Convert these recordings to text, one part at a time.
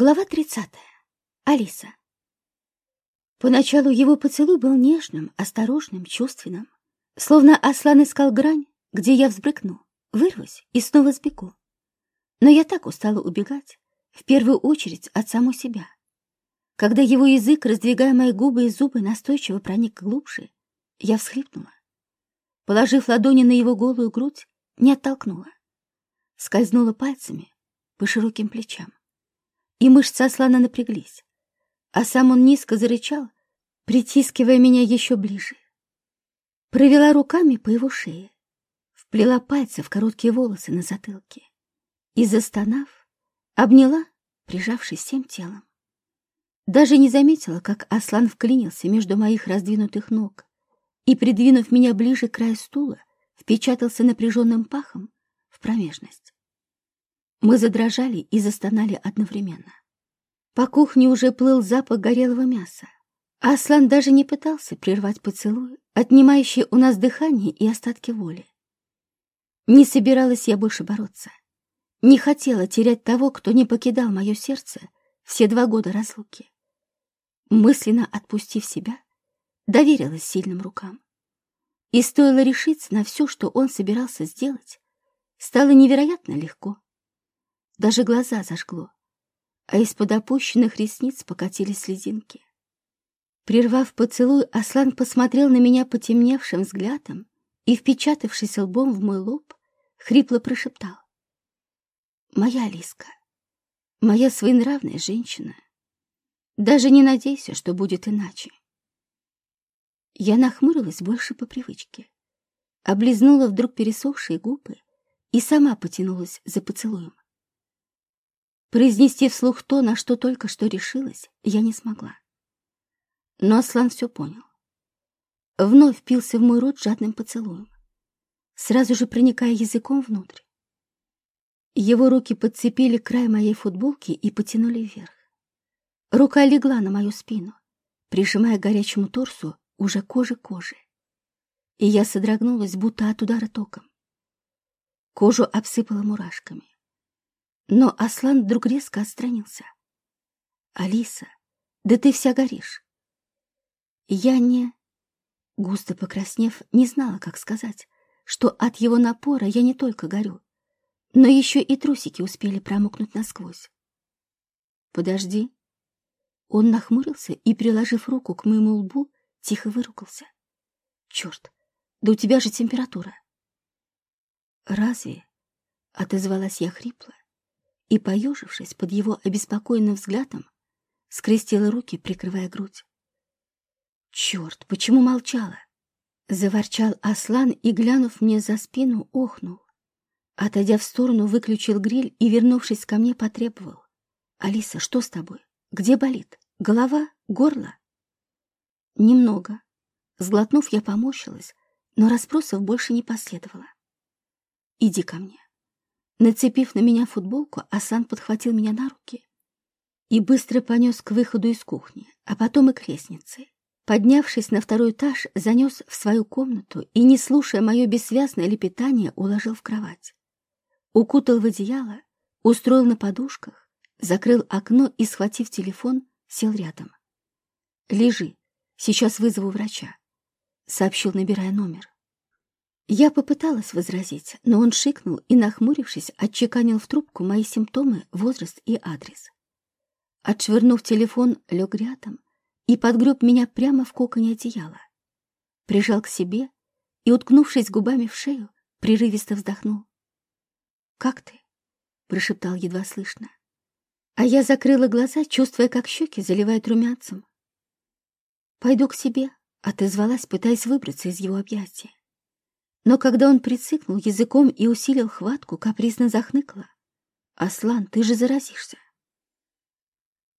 Глава 30. Алиса. Поначалу его поцелуй был нежным, осторожным, чувственным. Словно Аслан искал грань, где я взбрыкну, вырвусь и снова сбегу. Но я так устала убегать, в первую очередь от самой себя. Когда его язык, раздвигая мои губы и зубы, настойчиво проник глубже, я всхлипнула. Положив ладони на его голую грудь, не оттолкнула. Скользнула пальцами по широким плечам и мышцы Аслана напряглись, а сам он низко зарычал, притискивая меня еще ближе. Провела руками по его шее, вплела пальцы в короткие волосы на затылке и, застонав, обняла, прижавшись всем телом. Даже не заметила, как Аслан вклинился между моих раздвинутых ног и, придвинув меня ближе к краю стула, впечатался напряженным пахом в промежность. Мы задрожали и застонали одновременно. По кухне уже плыл запах горелого мяса. Аслан даже не пытался прервать поцелуй, отнимающий у нас дыхание и остатки воли. Не собиралась я больше бороться. Не хотела терять того, кто не покидал мое сердце все два года разлуки. Мысленно отпустив себя, доверилась сильным рукам. И стоило решиться на все, что он собирался сделать, стало невероятно легко. Даже глаза зажгло, а из-под опущенных ресниц покатились слезинки. Прервав поцелуй, Аслан посмотрел на меня потемневшим взглядом и, впечатавшись лбом в мой лоб, хрипло прошептал. «Моя Алиска, моя своенравная женщина, даже не надейся, что будет иначе». Я нахмурилась больше по привычке, облизнула вдруг пересохшие губы и сама потянулась за поцелуем. Произнести вслух то, на что только что решилась, я не смогла. Но Аслан все понял. Вновь впился в мой рот жадным поцелуем, сразу же проникая языком внутрь. Его руки подцепили край моей футболки и потянули вверх. Рука легла на мою спину, прижимая к горячему торсу уже кожи к коже. И я содрогнулась, будто от удара током. Кожу обсыпала мурашками. Но Аслан вдруг резко отстранился. «Алиса, да ты вся горишь!» Я не... Густо покраснев, не знала, как сказать, что от его напора я не только горю, но еще и трусики успели промокнуть насквозь. «Подожди». Он нахмурился и, приложив руку к моему лбу, тихо выругался. «Черт, да у тебя же температура!» «Разве?» — отозвалась я хрипло и, поежившись под его обеспокоенным взглядом, скрестила руки, прикрывая грудь. «Черт, почему молчала?» Заворчал Аслан и, глянув мне за спину, охнул. Отойдя в сторону, выключил гриль и, вернувшись ко мне, потребовал. «Алиса, что с тобой? Где болит? Голова? Горло?» «Немного». Сглотнув, я помощилась, но расспросов больше не последовало. «Иди ко мне». Нацепив на меня футболку, Асан подхватил меня на руки и быстро понес к выходу из кухни, а потом и к лестнице. Поднявшись на второй этаж, занес в свою комнату и, не слушая мое бессвязное лепетание, уложил в кровать. Укутал в одеяло, устроил на подушках, закрыл окно и, схватив телефон, сел рядом. «Лежи, сейчас вызову врача», — сообщил, набирая номер. Я попыталась возразить, но он шикнул и, нахмурившись, отчеканил в трубку мои симптомы, возраст и адрес. Отшвырнув телефон, лег рядом и подгреб меня прямо в коконе одеяла. Прижал к себе и, уткнувшись губами в шею, прерывисто вздохнул. «Как ты?» — прошептал едва слышно. А я закрыла глаза, чувствуя, как щеки заливают румянцем. «Пойду к себе», — отозвалась, пытаясь выбраться из его объятия. Но когда он прицикнул языком и усилил хватку, капризно захныкала. «Аслан, ты же заразишься!»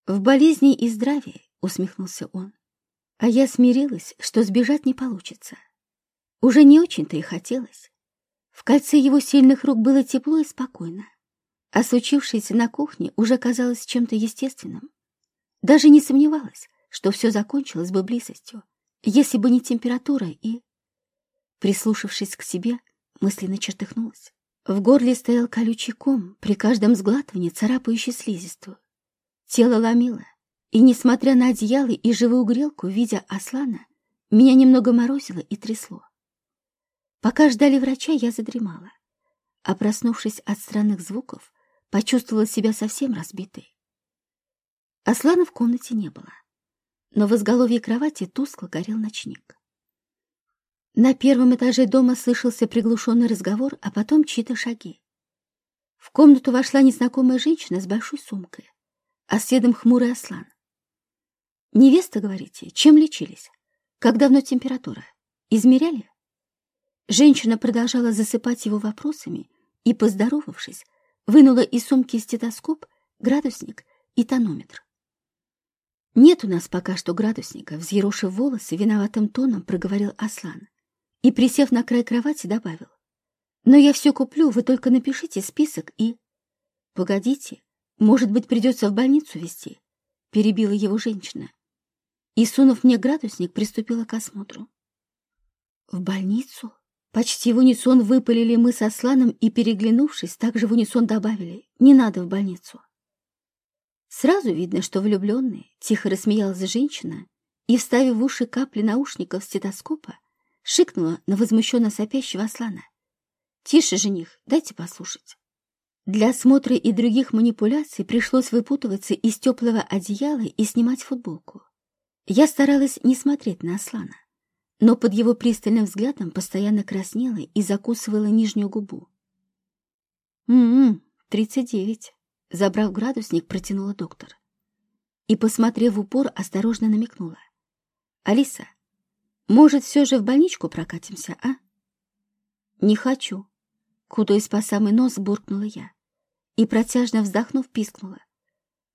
«В болезни и здравии», — усмехнулся он. А я смирилась, что сбежать не получится. Уже не очень-то и хотелось. В кольце его сильных рук было тепло и спокойно, а случившееся на кухне уже казалось чем-то естественным. Даже не сомневалась, что все закончилось бы близостью, если бы не температура и... Прислушавшись к себе, мысленно чертыхнулась. В горле стоял колючий ком, при каждом сглатывании царапающий слизистую. Тело ломило, и, несмотря на одеяло и живую грелку, видя Аслана, меня немного морозило и трясло. Пока ждали врача, я задремала, а проснувшись от странных звуков, почувствовала себя совсем разбитой. Аслана в комнате не было, но в изголовье кровати тускло горел ночник. На первом этаже дома слышался приглушенный разговор, а потом чьи-то шаги. В комнату вошла незнакомая женщина с большой сумкой, а следом хмурый Аслан. «Невеста, говорите, чем лечились? Как давно температура? Измеряли?» Женщина продолжала засыпать его вопросами и, поздоровавшись, вынула из сумки стетоскоп, градусник и тонометр. «Нет у нас пока что градусника», — взъерошив волосы, виноватым тоном проговорил Аслан и, присев на край кровати, добавил. «Но я все куплю, вы только напишите список и...» «Погодите, может быть, придется в больницу везти?» — перебила его женщина. И, сунув мне градусник, приступила к осмотру. «В больницу?» Почти в унисон выпалили мы со Сланом и, переглянувшись, также в унисон добавили «Не надо в больницу». Сразу видно, что влюбленные, тихо рассмеялась женщина и, вставив в уши капли наушников стетоскопа, шикнула на возмущенно сопящего Аслана. «Тише, жених, дайте послушать». Для осмотра и других манипуляций пришлось выпутываться из теплого одеяла и снимать футболку. Я старалась не смотреть на Аслана но под его пристальным взглядом постоянно краснела и закусывала нижнюю губу. «М-м, тридцать девять», — забрав градусник, протянула доктор. И, посмотрев в упор, осторожно намекнула. «Алиса, может, все же в больничку прокатимся, а?» «Не хочу», — кудаясь по самый нос, буркнула я. И, протяжно вздохнув, пискнула.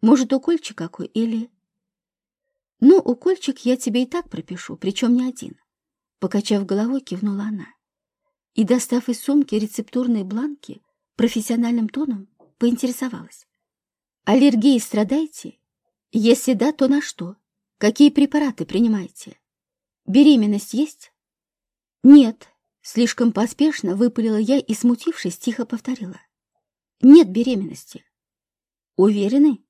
«Может, укольчик какой или...» «Ну, укольчик я тебе и так пропишу, причем не один. Покачав головой, кивнула она. И, достав из сумки рецептурные бланки, профессиональным тоном поинтересовалась. «Аллергией страдаете? Если да, то на что? Какие препараты принимаете? Беременность есть?» «Нет», — слишком поспешно выпалила я и, смутившись, тихо повторила. «Нет беременности». «Уверены?»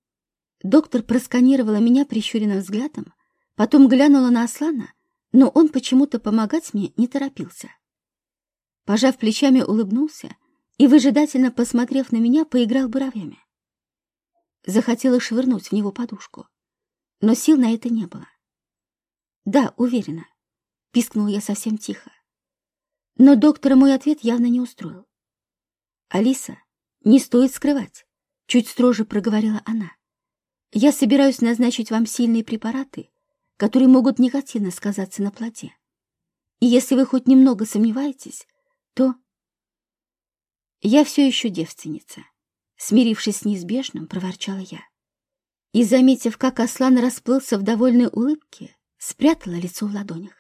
Доктор просканировала меня прищуренным взглядом, потом глянула на Аслана, но он почему-то помогать мне не торопился. Пожав плечами, улыбнулся и, выжидательно посмотрев на меня, поиграл бровями. Захотела швырнуть в него подушку, но сил на это не было. «Да, уверена», — пискнул я совсем тихо. Но доктора мой ответ явно не устроил. «Алиса, не стоит скрывать», — чуть строже проговорила она. «Я собираюсь назначить вам сильные препараты, которые могут негативно сказаться на плоде. И если вы хоть немного сомневаетесь, то... Я все еще девственница. Смирившись с неизбежным, проворчала я. И, заметив, как Аслан расплылся в довольной улыбке, спрятала лицо в ладонях.